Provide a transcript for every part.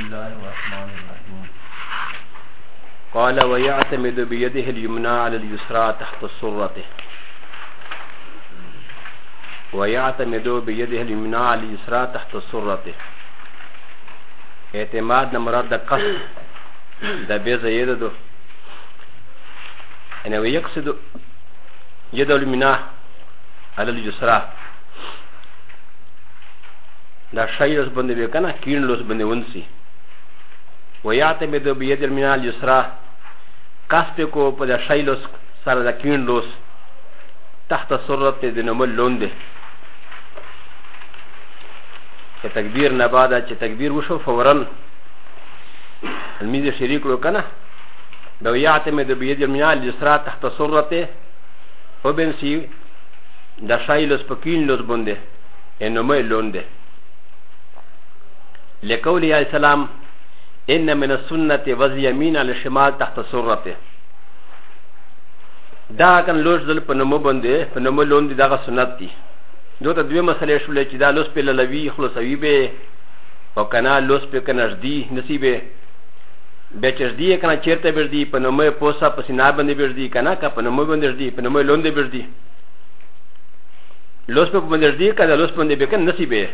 الله الرحمن الرحيم قال ويعتمد بيده اليمنى على اليسرى تحت سرته ويعتمد بيده اليمنى على اليسرى تحت سرته اعتماد نمراد ده قصد ده بيزا يده انه يقصد يد اليمنى على اليسرى دا شایرس بنده بکنه کین لوس بنده ونسی ويعتمد بيد المنال اليسرى كاستيكو بدا شايلوس سارا كينلوس تحت سرة دنمل لوندي كتكبير نبادا كتكبير وشو فورا الميزة شريك لو كان لو يعتمد بيد المنال اليسرى تحت سرة وبنسي دا شايلوس بكينلوس بوندي انمل لوندي لقول يا سلام ان من السنه وزيمين على الشمال تحت سرته دا کن لوش دل په نومو باندې په نومو لون دي دا سنت دي دوته دوه مسلې شولې چې دا لوس په لوي خلاصوي به او کنا لوس په کنجدي نصیبه به چردي کنا چیرته بردي په نومو پوسا په سینا باندې بردي کنا کا په نومو باندې بردي په نومو لون دي بردي لوس په باندې بردي کنا لوس باندې به کنا نصیبه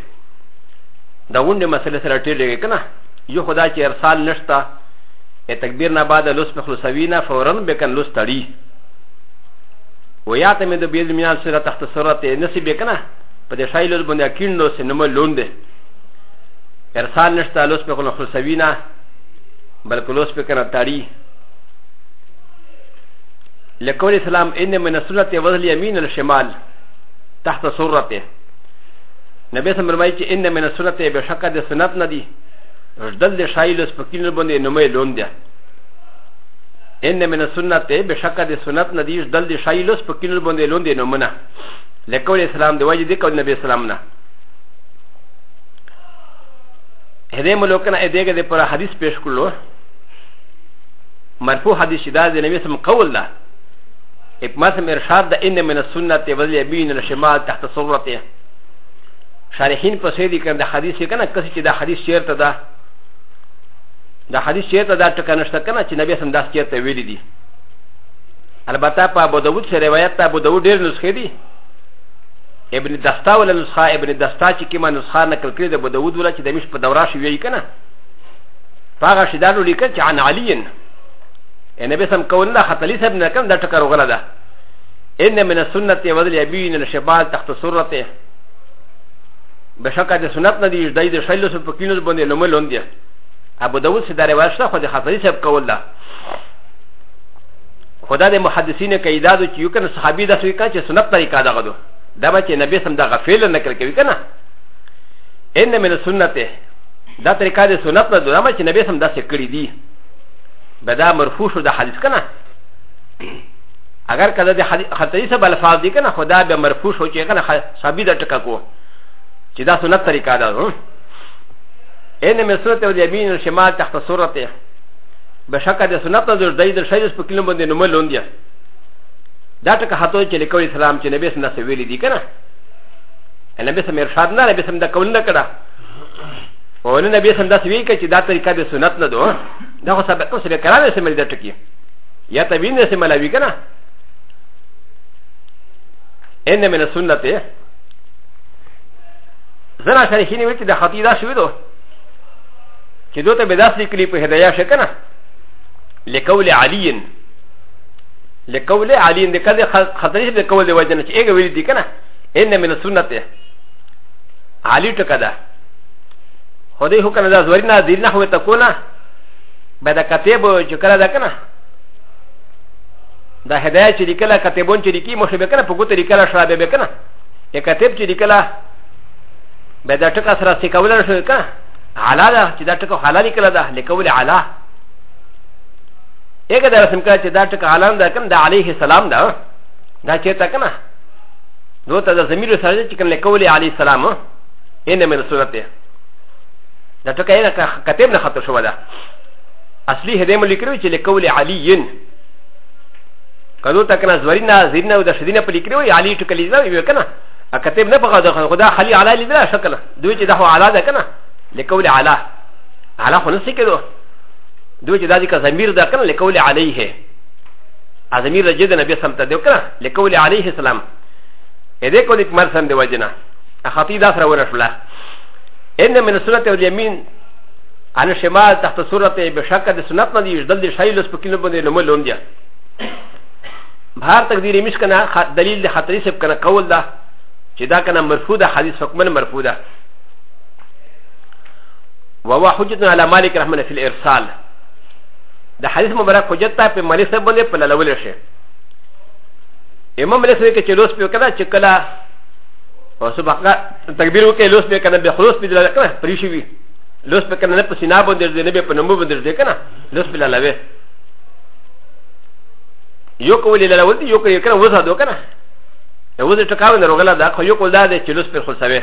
دا ونده مسلې سره ټیلې کنا یو خدا چې ارسال نشته ا تکبیر نه بعد لوس مخلصوینا فورا بکن لوس تړي و یا ته مې د بیل مینان سره تحت سرت نصیب کنه په دې شای لوس باندې کین نو سینما لوند ارسال نشته لوس مخلصوینا بلکې لوس بکنه تړي لقول السلام ان من السنه وذل يمين الشمال تحت سرته نبي سمرمای چې ان من السنه بشکه د سنت ندی رجدل د شایل سپکین باندې نومې لون دی ان من سنت بشک د سنت ندیش دل د شایل سپکین باندې لون دی نومنه لکول اسلام دی وجه دی کو نبی اسلام نه هدي ملوکنا ادګه د پر حدیث پیش کړلو مرفوع حدیث شدا د نبی سم قول ده اپما سم ارشاد ده ان من السنت وذل يبين الشمال تحت صورته شارحین په سیدی کنه حدیث کنه کس چې دا حدیث شعر ته ده دا حدیث چیرته دا ټکه نشته کنه چې نبی سم داس چیرته ویلی دي البته په ابو داود سره روایت ته ابو داود ډیر نسخې دي ابن دستا ولا نسخه ابن دستا چې کومه نسخه نقل کړې د ابو داود ولا چې د مش په دوره شوی وی کنه هغه شیدانو لیکل چې عن علی نبی سم کول نه خطلی سب نه کوم دا ټکه روغله ده ان من السنه وذل يبين الشبال تحت سرته بشکه د سنت نه دی د شیلو سپکینوس باندې لمل وندي ابو داود سے دارے واشتا خود خطری سے قول دا خدا دے محدثین کا ایدادو چی یکن صحابی دا سوی کان چی سنت طریقہ دا غدو دا با چی نبی سم دا غفیل نکل کبی کنا این من سنت دا طریقہ دے سنت ندو دا با چی نبی سم دا سکری دی بدا مرفوع شو دا حدیث کنا اگر کدا دے خطری سے بالفاظ دی کنا خدا بے مرفوع شو چی کنا صحابی دا ٹکا کو چی دا سنت طریقہ دا غدو ان مسرته او يمين الشمال تحت صورته بشکه د سنت د زړی د شایس په کلمو باندې نومل وندیا دا ټکه هاتو چې لیکو اسلام چې نبی سنت ویلي دي کنه نبی سم ارشاد نه نبی سم د کول نه کړه او نه نبی سم دا سوي کې چې دا طریقه د سنت نه دوه دا خو سبق اوس به کرامه سم د ټکی یا تبین سم ملاوي کنه ان من سنت زرا شریحین وی چې د خطیدا شوی دوه چې دوته به داسې کلی په هدایا شي کنه لکول علی لکول علی د کله خطرې د کول د وجنه چې هغه ویل دي کنه ان من سنت علی ټکا ده هدی هو کنه دا زوري نه دین نه هو ته کونه به دا کتاب چې کړه ده کنه دا هدایا چې لیکله کتابون چې لیکي مو شبه کنه په ګوتې لیکله شابه به کنه یا کتاب چې لیکله به دا ټکا سره سکول شو کنه على ده چې دا ټکو حلال کړه ده لیکول علا اګه دا رسم کړه چې دا ټکو حلال ده کوم د عليه السلام ده دا چیرته کنه دوه ته زمير سره چې کوم لیکول عليه السلام انه من صورت ده دا ټکو یې کتب نه خطر شو ده اصلي هدم لیکلو چې لیکول علي کدو ته کنه زورینا زیرنا او د شدینه په لیکلو علي ټکو لیکلو یو کنه ا کتب نه په خدا خدا خلی علی لیدل شکل دوی چې دا هو علا ده کنه لكول على على خنسي كده دو چې دا دي زمير ده کنه لكول عليه زمير ده جده نبي سمته ده کنه لكول عليه السلام اې دې کو دې مر سم دی وجنه اخاتی دا سره ورشله ان من سنت اليمين عن الشمال تحت سورة بشكل السنت ندي يجدل دي شايلس بكينو بني لمل لون دي بهار تقدير مش كنا دليل خطري سب كنا قول ده چې دا کنه مرفوع ده حدیث حکمن مرفوع ده وهو حجتنا على مالك رحمه في الارسال ده حديث مبارك حجتا في مالك سبنه في الاول شيء امام مالك سوى كتلوس بيو كذا تشكلا وسبحان تكبير وكي لوس بيو كذا بخلوص بيو كذا بريشوي لوس بيو كذا نبس نابو درز نبي بنمو بدرز كذا لوس بيو لالاوي يوكو لي لالاوي يوكو يكنا وزا دو كذا وزا تكاو نروغلا دا خو يوكو دا دي تشلوس بيو خلصوي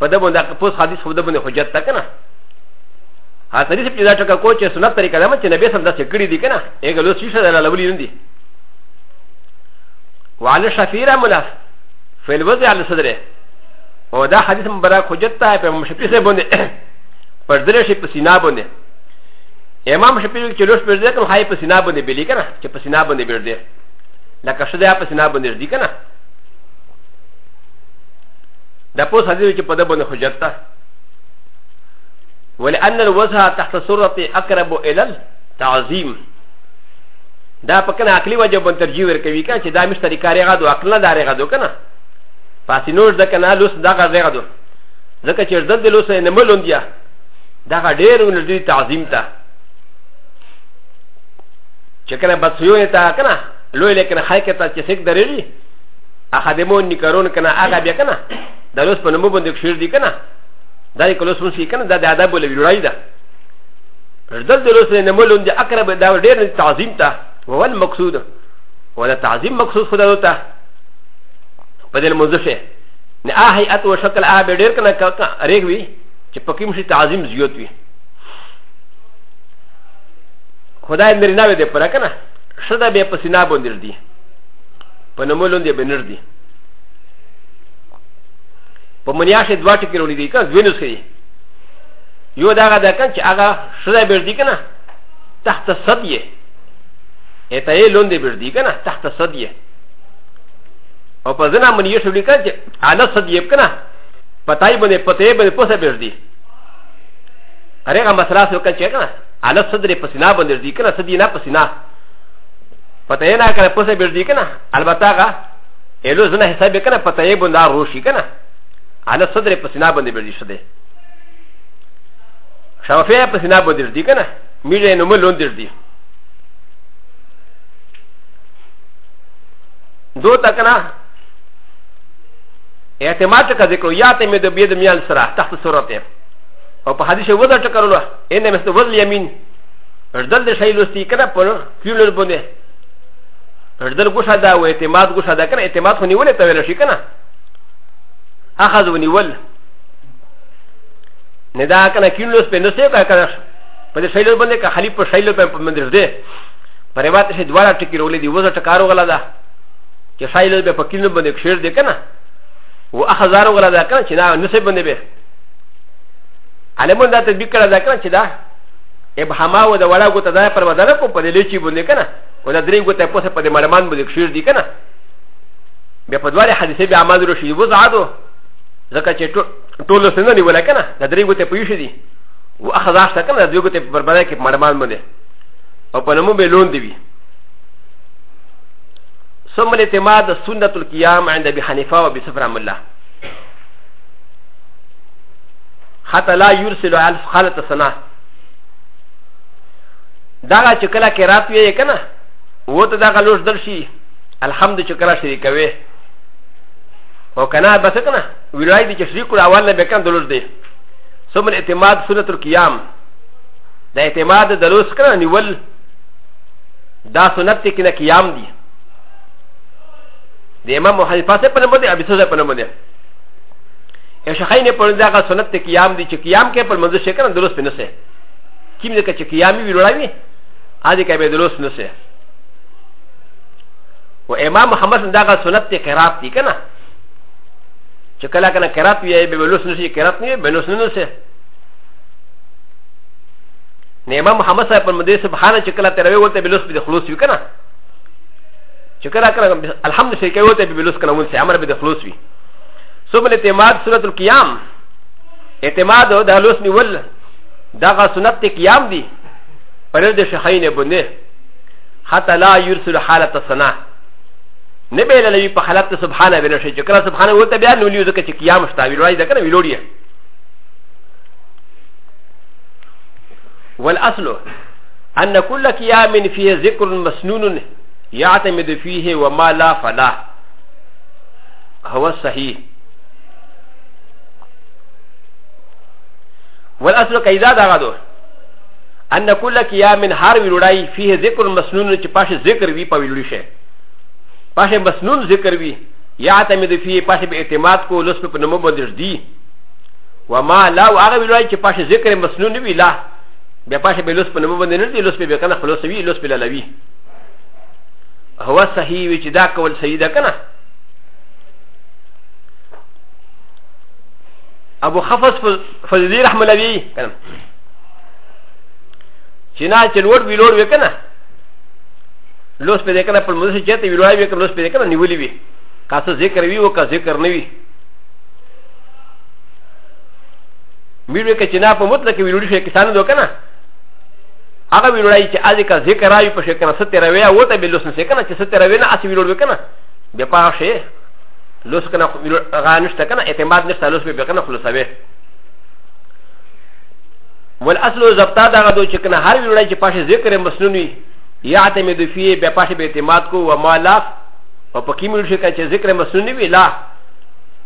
فدبون دا قبوس حديث فدبون حجتا كذا アサリスピザチョカコーチェスナタリカラマチェネベサンダセクリディケナエガロシシャララブリンディワアルシャフィラムラフェルウズアルサデレオダハディスムバラコジェタイプムシピセボネパデレシプシナボネエマムシピリチュロスペデコハイプシナボネビリケナチェプシナボネビルディラカシデアプシナボネディケナダポサディチェパデボネホジェタ ولان الوزها تحت سوره اقرب الى التعظيم دا پکنا عقلی وجه بن ترجیح ورکوي کنه چې دا مشتری کاری غدو عقل نه داري غدو کنه پاسې نور د کنه لوس دا غزه غدو ځکه چې زد لوس نه ملون دی دا ډېر ولدي تعظیم ته چې کنه بسيو ته کنه لوی لیکن خایکه ته چې سګ درېږي اخدمون نکرون کنه هغه بیا کنه د لوس په نوم باندې خشیر دی کنه ダリコロスンシーカンダダダボレビライダーダルデロスネモルンデアカラベダウデルタジンタウォンマクスウドウォンタジンマクスウフダウタパデルモズシェアヘアトウシャカラアベデルカナカレグウィチパキムシタジムズヨトウィホダイネリナベデパラカナシャダベパシナボンデルディパノモルンデベネルディ په منیاش دوه ټکي وړي دي کنه وینوس کوي یو دا دا کنه چې هغه شدا بیر دي کنه تحت صدیه اته یې لوندې بیر دي کنه تحت صدیه او په ځنا منیاش وړي کنه چې اعلی صدیه کنه پتاي باندې پته باندې پوسه بیر دي اره هغه مسله سو کنه چې کنه اعلی صدر پسینا باندې دي کنه صدینا پسینا پته یې نه کنه پوسه بیر دي کنه البته هغه ایلو زنه حساب کنه پته یې باندې روشي کنه على صدر پسنا بندی بردی شده شوافیه پسنا بندی ردی کنه میره نمو لون دردی دو تا کنه اعتماد چکا ذکرو یا تیمی دو بید میان سرا تحت صورته او په حدیث وزر چکرولو اینه مثل وزل یمین ردل د شی لستی کنه پر فیولر بنده ردل گوشا دا و اعتماد گوشا دا کنه اعتماد خو نیوله تویل شي کنه اخذ ونيول ندا كان كيلوس بنسيب كان فدي شيلو بنك خليب شيلو بمدرس دي پریوات شي دوارا ټکی رولې دی وزه ټکارو غلا ده چې شایل به پکینو باندې شیر دی کنه و اخزارو غلا ده کنه چې نه نسب باندې به علمون دا تطبیق کړه ده کنه چې دا ابهاما و د وړه ګوته دا پر ودانه کو په دې لچی باندې کنه و دا درې ګوته په څه په دې مرمان باندې شیر دی کنه بیا په دواره حدیث به عمل وشي وزه عادو ځکه چې ټول سنه نیول کنه د درې ګوتې پوي شي دي او اخذاش تا کنه د درې ګوتې برباده کې مرمان باندې او په نومو به لون دی وي ثم الاعتماد سنة القيام عند ابي حنيفه وابي صفر ام الله حتى لا يرسل على خالة السنة داغا چې کله کې راتوي کنه وته داغه لوش دل شي الحمد چې کله شریکوي و ك ن ا بس كنا ولاي دي تشريك و اولنا بكام دلوس دي ثم الاعتماد سنة القيام دا اعتماد دلوس كنا نول دا سنة كنا قيام دي د امام محمد فاسه په نوم دی ابي سوزه په نوم دی یا شخینه په نوم دی هغه سنت ته قیام دی چې قیام کې پر منځ شکر درست نه سه کیم دې چې قیامي ویلوي هغه کې به درست نه سه و امام محمد دا هغه سنت ته قرات دی کنه چې کله کنه کرات وي به ولوس نشي کرات نه به نوس نه نشي نه امام محمد صاحب پر مدې سبحان چې کله تروي ولته به لوس به خلوص وي کنه چې کله کله الحمد شي کوي ولته به لوس کنه ولته امر به خلوص وي سوبل اعتماد سورۃ القیام اعتماد او د لوس نیول دغه سنت قیام دی پر د شخینه بنه حتى لا يرسل حالة الصناعه نه به لوي په حالت ته سبحانه ویل شي چې کله سبحانه وته بیا نو لیو ځکه چې قیام شته ویل راځي کنه ویلوړي والاصل ان كل قيام فيه ذكر مسنون يعتمد فيه وما لا فلا هو الصحيح والاصل كيدا دغدو ان كل قيام هر ویلوړای فيه ذکر مسنون چې پاش ذکر وی په ویلوړي شي パシェマスノンゼクビヤタミデフィーパシェベエテマコロスペノモボディディワマラウアラビライチパシェゼクリマスノンビラベパシェベロスペノモボディディロスペベカナフロスビロスペラビハワサヒウィチダカウォルサイダカナアボハファスファズディラハマラビカナチナチェルウォルビロウィカナロスペデカナプロモシジェティブライビカロスペデカナニウリビカサゼカリウカゼカニビミルケチナポモトキウリシェキサンドカナアガビライチアディカゼカライプシェカナセテラウェアウォタビロスンセカナチセテラウェナアシビロルカナビパシェロスカナガニスタカナエテマディスタロスペデカナフロサベ و ا ل أ ص ل زبطه دا غدو چې کنه هر ویلای چې پاشه ذکر مسنون وي やてみどフィー、べぱしべてまこ、わまら、おぱきみるしかちぜくれますにびら、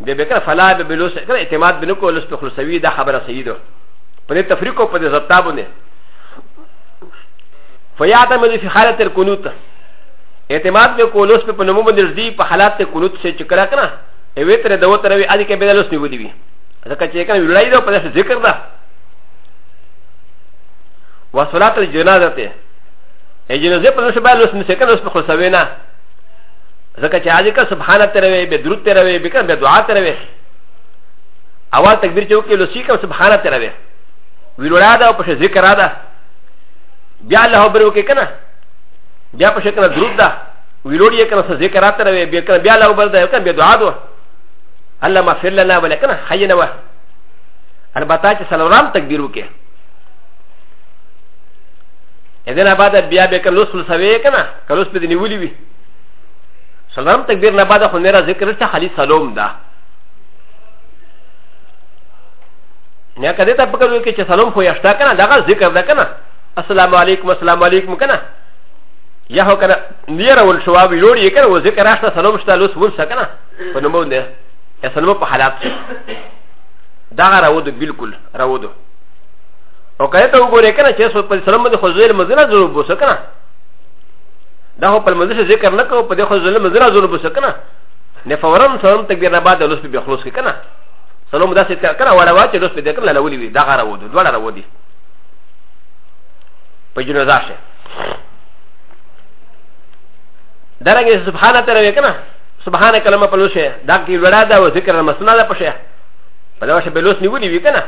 べべかファラベベロセクレ、てまべのころすとくるさびだ、はばらせいど。パネタフリコパデザタボネ。ファヤタメディフィハラテルコヌタ。エテマーベコロスペプノモデルディパハラテコヌツセチカラカナ。エウェテレドウタレアディケベロスニウディビ。アカチェカンウライドパデザゼクラ。ワソラテルジュナダテ。ا ج ن ز ي ب ن ش ب ا ل و س ن س ك ن و س ب خ س و ي ن ا ز ك ا ت ي ع ذ ك س ب ح ا ن ت ر و ي ب د ر و ت ر و ي ب ك ن ب د ع ا ت ر و ي أ و ا ل ت ك ب ي ر ج و ك ي ل و س ي ك ا س ب ح ا ن ت ر و ي و ي ل و ر ا د ا و ب ش ز ك ر ا د ا ب ي ا ل ه ب ر و ك ي ك ن ا ب ي ا ب ش ك ن ا د ر و د ا و ي ل و ر ي ك ن ا س ز ك ر ا ت ر و ي ب ي ك ن ب ي ا ل ه ب ر د ا ك ن ب د ع ا د و ا ل ل ه ما ف ر ل ن ا و ل ك ن ا ح ي ن و ا ا ل ب ت ا ت ي س ل و ر ا م ت ك ب ي ر و ك ي ا ذ ن بعد بیا به کلوس سوي کنه کلوس په دې نیولې وي سلام تکبیر نه بعد خو نه را ذکر ته خالي سلام ده نه کده ته پکړو کې چې سلام خو یشتا کنه دا ذکر ده کنه السلام علیکم السلام علیکم کنه یا هو کنه نیره ول شواب لوري کنه و ذکر راشته سلام شته لوس ول کنه په نومونه یا سلام په حالات دا راوډو بالکل راوډو او که ته وګورې کنه چې څو په سلام باندې خو زویل مزنه ضرور بوسه کنه دا خو په مزه ذکر نه کوو په دې خو زویل مزنه ضرور بوسه کنه نه فورا سلام تکبیر نه بعد لوس به خلاص کنه سلام داسې کنه وړه واچ لوس به دې کنه لولې وي دا غره ودو دوړه راو دي په جنازه شه درنګ سبحانه تر وې کنه سبحانه کلمه په لوشه دا کی وړه دا ذکر مسنه ده په شه په دا شه به لوس نیولې وي کنه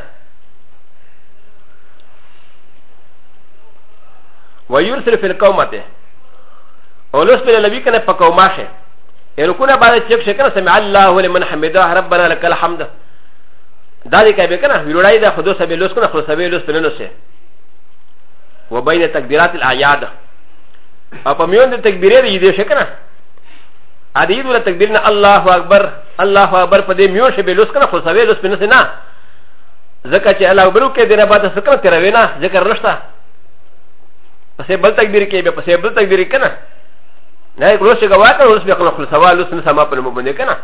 ويرسل في القومه ولست لبيك انا فقوماشه يركون بعد الشيخ شكرا سمع الله لمن حمده ربنا لك الحمد ذلك بكنا يرعي ذا خدو سبيل لسكنا خدو سبيل لسكنا نسي وبين تكبيرات الاعياد اپمیون دے تکبیرے دی دے شکنا ادید ولا تکبیرنا اللہ اکبر اللہ اکبر پدے میون شبے لسکنا خدو سبیل لسکنا نسي نا ذکر چ اللہ اکبر کے دے بعد سکنا تیرا وینا ذکر رشتہ پسې بل تکبیر کې به پسې بل تکبیر کنه نه یو څه غوا ته اوس به خپل سوال اوس نه سما په مو باندې کنه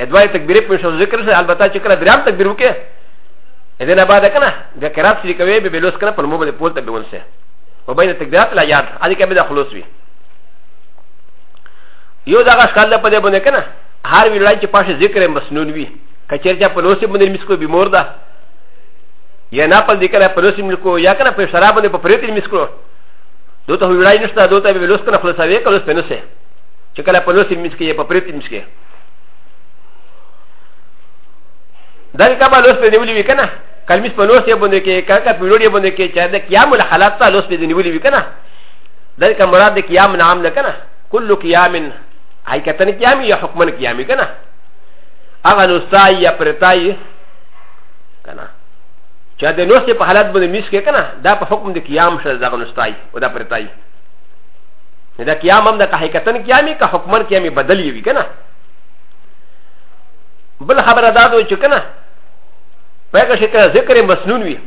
ادوای تکبیر په شو ذکر سره البته چې کله درام تکبیر وکې اذن بعد کنه د کرات چې کوي به لوس کنه په مو باندې پورته به ونسه او بین تکبیرات لا یاد ا دې کې به د خلوص وي یو دا غش کله په دې باندې کنه هر ویلای چې پاشه ذکر مسنون وي کچیر چې په لوسې باندې مسکو بیمور ده یا نه په ذکر په لوسې ملکو یا کنه په شراب باندې په پریتې مسکو どたほらいのしたどたべるすかなふさべかのスペノセ。チェカラポノシミスキーパプリティミスキー。ダリカバロスペニウリウィカナ。カミスポノシアボネケ、カカプロリアボネケ、チェアデキヤムラハラタロスペニウリウィカナ。ダリカマラデキヤムナアムナカナ。クルキヤミン、アイカタニキヤミヤホクマンキヤミカナ。アガノサイヤプレタイカナ。チャデノシパハラブのミスケケナ、ダパホクムデキヤムシャザゴンスタイ、ウダプレタイ。ダキヤマンダカヘカタンキヤミカホクマンキヤミバダリウィケナ。ブルハバラダドチュケナ。パカシェカゼクレマスヌンウィ。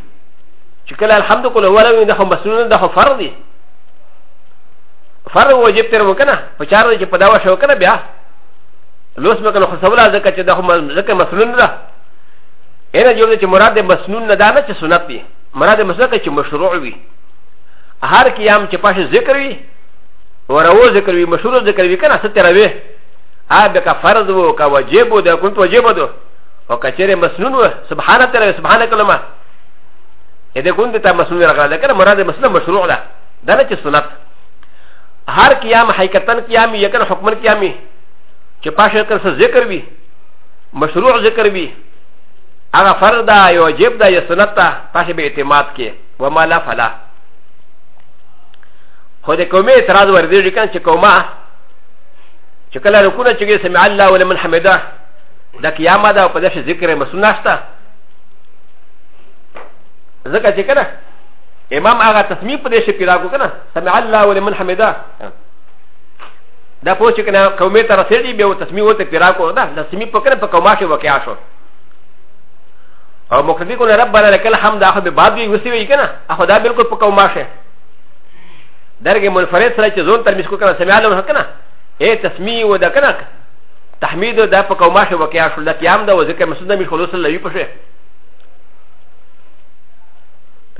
チュケラハムドコロワラウィンダホマスヌンダホファルディ。ファルウォジェプテルウケナ、パチャラジェパダワシュケナビア。ロスメカノホサウラザカチェダホマスヌンダ。ا ل ا جوده چې مراد مسنون نه دا نه چې سنت دی مراد مسنت چې مشروع وي هر قیام چې پاش ذکر وي ورو ذکر وي مشروع ذکر وي کنه ستر وي ا به کا فرض وو کا واجب وو دا کوم واجب وو او کچره مسنون وو سبحان الله سبحان کلمه ا دې کوم ته مسنون راغله کنه مراد مسنون مشروع ده دا نه چې سنت هر قیام حقیقتا قیام یې کنه حکم قیامي چې پاش ذکر وي مشروع ذکر وي هغه فرد دا یو واجب دا یا سنت ته پاسې به اعتماد کې وما لا فلا خو د قومي اعتراض ورځي کنه چې قومه چې کله رکونه چې سمع الله ولمن حمده دا قیامه ده او په دې ذکر مسنه شته ځکه چې کنه امام هغه تصمیم په دې شي پیدا کو کنه سمع الله ولمن حمده دا پوه چې کنه قومي ته رسېږي به تصمیم وته پیدا کو دا تصمیم په کنه په قومه کې واقع شو او مقتدی کو رب بنا لکل حمد اخو به باب دی وسی وی کنه اخو دا بالکل پکاو ماشه درګه منفرد سره چې زون تر مسکو کنه سمعاله کنه اے تسمیه و دا کنه تحمید و دا پکاو ماشه وکیا شو دا قیام دا و ذکر مسند می خلوص لوی پشه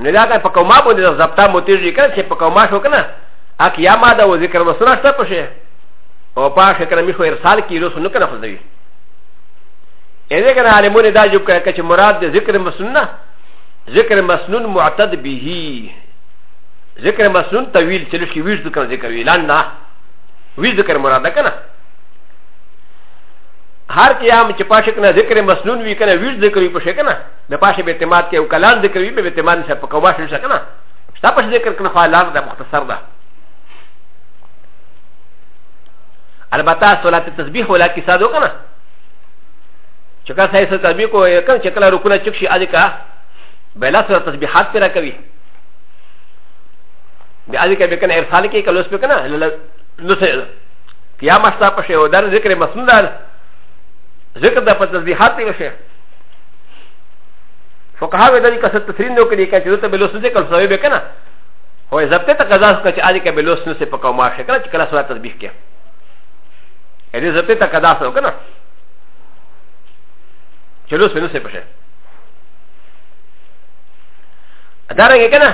نه دا کنه پکاو ما باندې زبطا موتیږي کنه چې پکاو ماشو کنه ا قیام دا و ذکر مسند شته پشه او پاشه کنه می خو ارسال کیلو سن کنه خو دوی ا ذ ك ر عالمون د ا ج و ب ك ك مراد ذكر مسنون ذكر مسنون معتد به ذكر مسنون طويل تلوشي ويش ذكر ذكر ويلانا ويش ذكر مراد كنا هر كيام تشاشكنا ذكر مسنون ويكنا ويش ذكر ويشكنا نقاش باتمات كي وكلام ذكر ويباتمان سبقواش وشكنا ستاقش ذكر كنا فالان دا مختصر دا البتا صلاه التسبيح ولا كسادو كنا チカサイスタビコエカンチカラルクナチクシアディカベラサタビハテラカビでアディカビカンエルサリケカロスペカナルセルキヤマスタパシェオダルゼクレマスンダルゼクダパタビハテラシェフォカハウェダリカセットスリンドクリカチュータベロスゼクルソエベカナホエザペタカザスカチアディカベロスンセパカマシェカチカラサタビケエリザペタカザスカナ چلو سنو سے پشے اداریں گے کہ نا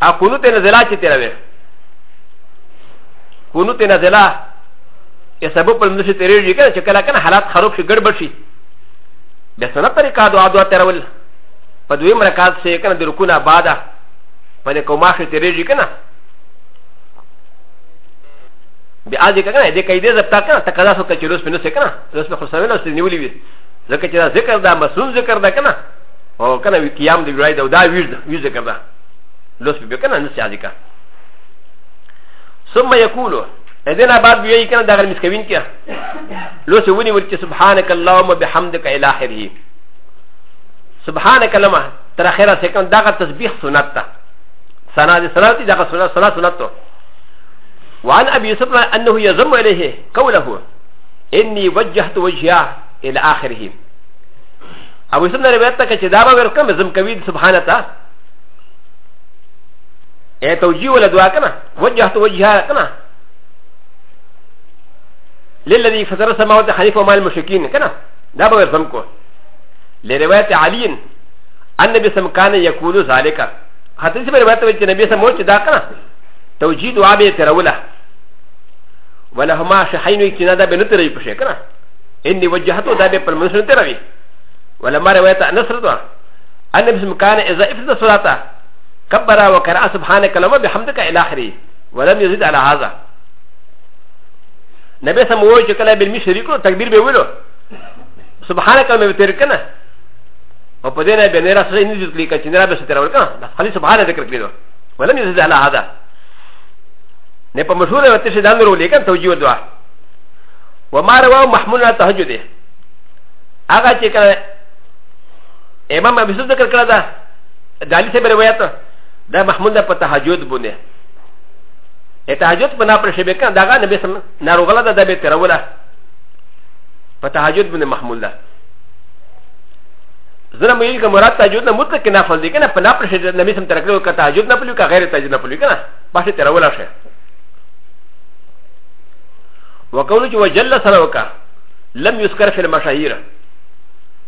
آ کنو تے نزلہ چی تیرا وے کنو تے نزلہ یہ سبب پر نشی تیرے جی کہ نا چکلا کہ نا حالات خروب شی گڑ بڑشی بے سنت طریقہ دعا دعا تیرا ول پدوی مرکات سے کہ نا درکونا بادا پنے کوماخ تیرے جی کہ نا بیا دې کنه دې کیدې زپتا کنه تقاضا سو کچلوس پنه سکنه لوس په خسرونه سنیولې وی ذکر چې دا ذکر دا مسنون ذکر ده کنه او کنه وی قیام دی وای دا وی وی ذکر ده لوس به کنه نس یادی کا ثم یقول اذن بعد وی کنه دا غل مسکوین کیا لوس ونی ور چې سبحانك اللهم بحمدك الى اخره سبحانك لما تر اخره سکن دا تسبیح سنت ده سنا دي سنت دا سنت سنت سنت وعن ابي يوسف انه يزم اليه قوله اني وجهت وجهه الى اخره او سم در بیت تک چې دا به ورکم زم کوي سبحانه تا اے توجیه ولا دعا کنه وجهت وجهه کنه للذي فطر السماوات خليفه مال المشركين كنا لا بغير سمكو لروايه علي النبي سم كان يقول ذلك حتى سبب روايه وجه النبي سم وجه دا كنا توجيه دعاء به تروله ولهما شحين اجتنادا بنتر يبشي كنا اني وجهته دابي بالمنصر ولما رويت عن ان بسم اذا افسد صلاته وكرا سبحانك اللهم بحمدك الى اخره ولم يزد على هذا نبي سموه شكلا بالمشري تكبير بيقوله سبحانك اللهم بتركنا وبدينا بنرى سيدنا يزد لي كتنرى بس ترى بس خلي سبحانه ذكر كده ولم يزد على هذا نبقى مشهور وتشهد عنه لكن توجيه الدعاء وما رواه محمول على تهجد اغا چې کله امام ابي سعد ذکر کړه دا دالی سے روایت دا محمول ده په تهجد باندې ا تهجد بنا پر شبه کنه دا نبی سم ناروغلا ده د بیت روله په تهجد باندې محمول ده زره مې کوم مراد تهجد نه مطلق نه فرض دي کنه په نا پر شبه نبی سم ترکلو کته تهجد نه پلو کا غیر تهجد نه پلو کنه باشه تروله شه وكونك وجل سنوكا لم يذكر في المشاهير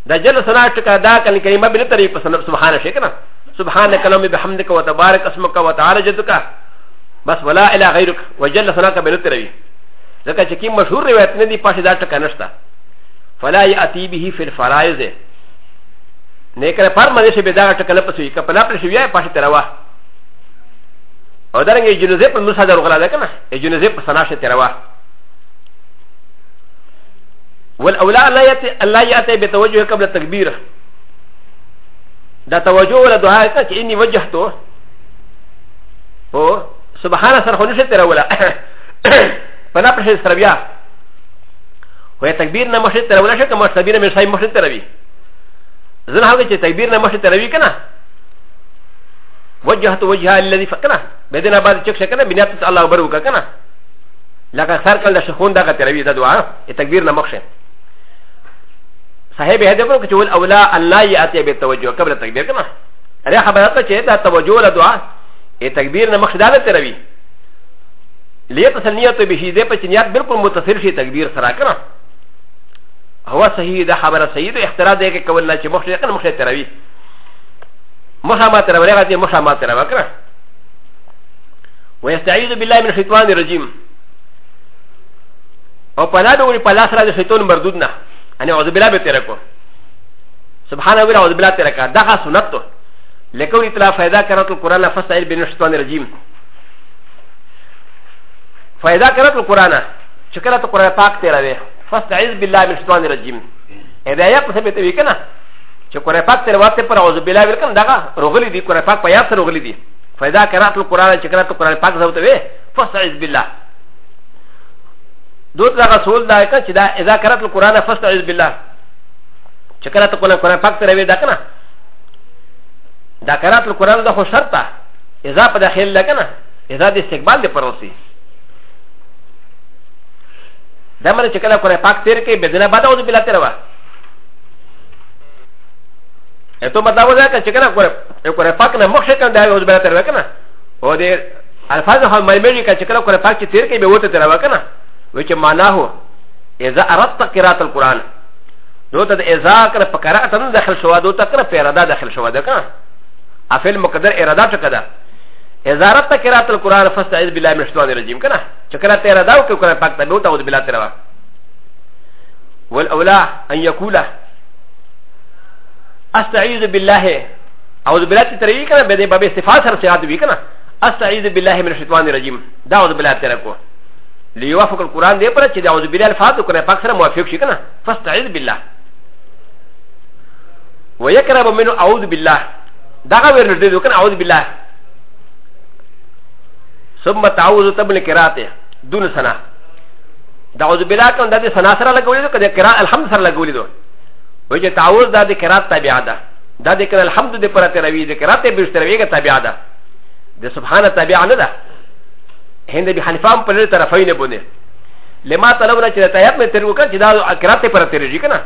دا جل سناتك دا كان الكلمة بنتري سبحان شكرا سبحانك اللهم بحمدك وتبارك اسمك وتعالى جدك بس ولا إلى غيرك وجل سناك بنتري لكن شكي مشهور روايات ندي پاش دا تكا نشتا فلا يأتي به في الفرائز نيكرا پر مدش بدا تكا لپسوي كپلا پر شويا پاش تروا او دارنگه جنزه پر مصادر غلا دا كنا جنزه پر سناش تروا والاولى لا ياتي بتوجه قبل التكبير دا توجه ولا دعاء كاني وجهته هو سبحان سرخونيش ترى ولا فلا برشي سربيا وهي تكبيرنا مشي ترى ولا شك مش تكبيرنا مش مشي ترى زنا هذا تكبيرنا مشي ترى كنا وجهت وجهها الذي فكنا بدنا بعد شك شكنا بنيات الله بركه كنا لكن سرقل الشخون دا ترى دعاء تكبيرنا مخشن صاحب هذا بروك تقول أولا الله يأتي بالتوجه قبل التكبير كما هذا خبرتك شيء ده توجه ولا دعاء التكبير نمخ دالة تربي ليتصل نيته بشيء ده بس نيات بالكل متصل شيء تكبير سرا كما هو صحيح ده خبر صحيح ده اختراع ده كقول الله شيء مخشى كنا مخشى تربي مخشى ما تربي هذا مخشى ما تربي كما ويستعيذ بالله من الشيطان الرجيم او پناه بوري پلاس را ده شيطان مردود نه انا اعوذ بالله بتركو سبحان الله اعوذ بالله تركا دغه سنت لكون اطلاع فائدہ کرت القران فاستعذ بالشیطان الرجیم فائدہ کرت القران چکرت القران پاک تیرا وے فاستعذ بالله من الشیطان الرجیم اذا یا قسم ته وکنا چې قران پاک تیر واته پر اعوذ بالله ورکم دغه رغلی دی قران پاک په یاد سره رغلی دی فائدہ کرت القران چکرت القران پاک زوته وے فاستعذ بالله دوت لغه سول دا کنه چې دا اذا قرات القران فاستعذ بالله چې قرات القران قران پاک تر وی دا کنه دا قرات القران دا خو شرط ده اذا په داخل لکنه اذا د استقبال دی پروسی دا مله چې کله قران پاک تیر کې بدنه بعد او بلا تیر وا اته مطلب دا چې کله قران پاک نه مخ شکن دی او بلا تیر وکنه او دې الفاظ هم مې مې چې کله قران پاک تیر کې به وته تیر وکنه وچه معناه اذا اردت قراءة القرآن دوتا اذا كان فقراءة داخل شوا دوتا كان في ارادا داخل شوا دكا افل مقدر ارادا چكدا اذا اردت قراءة القرآن فاستعذ بالله من الشيطان الرجيم كنا چكرا ارادا وكي قرآن پاك تبو تعوذ بالله تروا والاولى ان يقول استعيذ بالله اعوذ بالله تريكنا بده باب استفاده سرعات بكنا استعيذ بالله من الشيطان الرجيم دعوذ بالله تركوا ليوافق القرآن دي پر چه دعوذ بالله الفاتح کنه پاک سره موافق شي کنه فاستعذ بالله ويقرب منه اعوذ بالله دغه ور نږدې وکنه اعوذ بالله ثم تعوذ تبل قراءته دون سنا دعوذ بالله کنه د سنا سره لګولې دو کنه قراء الحمد سره لګولې دو وجه تعوذ د دې قراءت تابع ده د دې کنه الحمد دې پر تروي دې قراءت به ترويګه تابع ده د سبحانه تابع نه ده هند به حنفان پر طرفین بونه لما طلبنا چې تایب مې تر وکړ چې دا اقرات پر ترږي کنه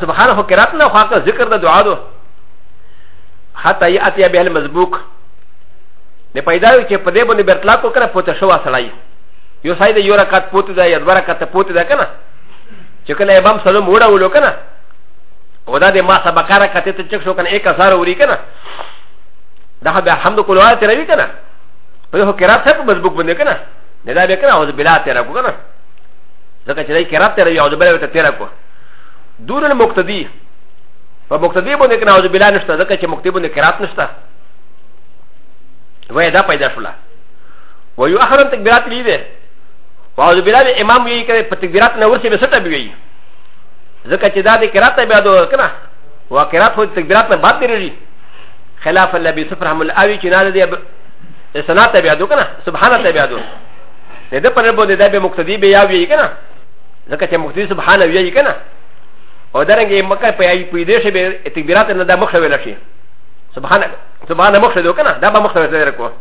سبحان هو قرات نه خاطر ذکر د دعا دو حتی یاتی به المزبوک نه پیدا یو چې په دې باندې برتلا کو کنه پوت شو اصلای یو سای د یو رکعت پوت دا یو رکعت پوت دا کنه چې کله امام سلام وړه ولو کنه ودا د ما سبقره کته چې شو کنه 1000 وری کنه دا به حمد کولای تر وی کنه په هو کرات څه په مزبوق باندې کنه نه دا به کنه او بلا تیرا کو کنه ځکه چې دای کرات تیرا یو بل ته تیرا کو دون المقتدی په مقتدی باندې کنه او بلا نشته ځکه چې مقتدی باندې کرات نشته وای دا پیدا شولا و یو احرم تکبیرات لیده و او بلا د امام یې کړه په تکبیرات نه ورسې به سټه بیوي ځکه چې دا د کرات بیا دو کنه و کرات هو تکبیرات نه بعد دی خلاف الذي سفرهم الاوي چې نه دی سنا ته بیا دو کنه سبحان ته بیا دو د دې په ربو د دې به مقتدی به یا وی کنه ځکه چې مقتدی سبحان وی کنه او درنګ مکه په ای په دې شه به تکبیرات نه د مخ شویل شي سبحان سبحان مخ شویل کنه دا به مخ شویل کو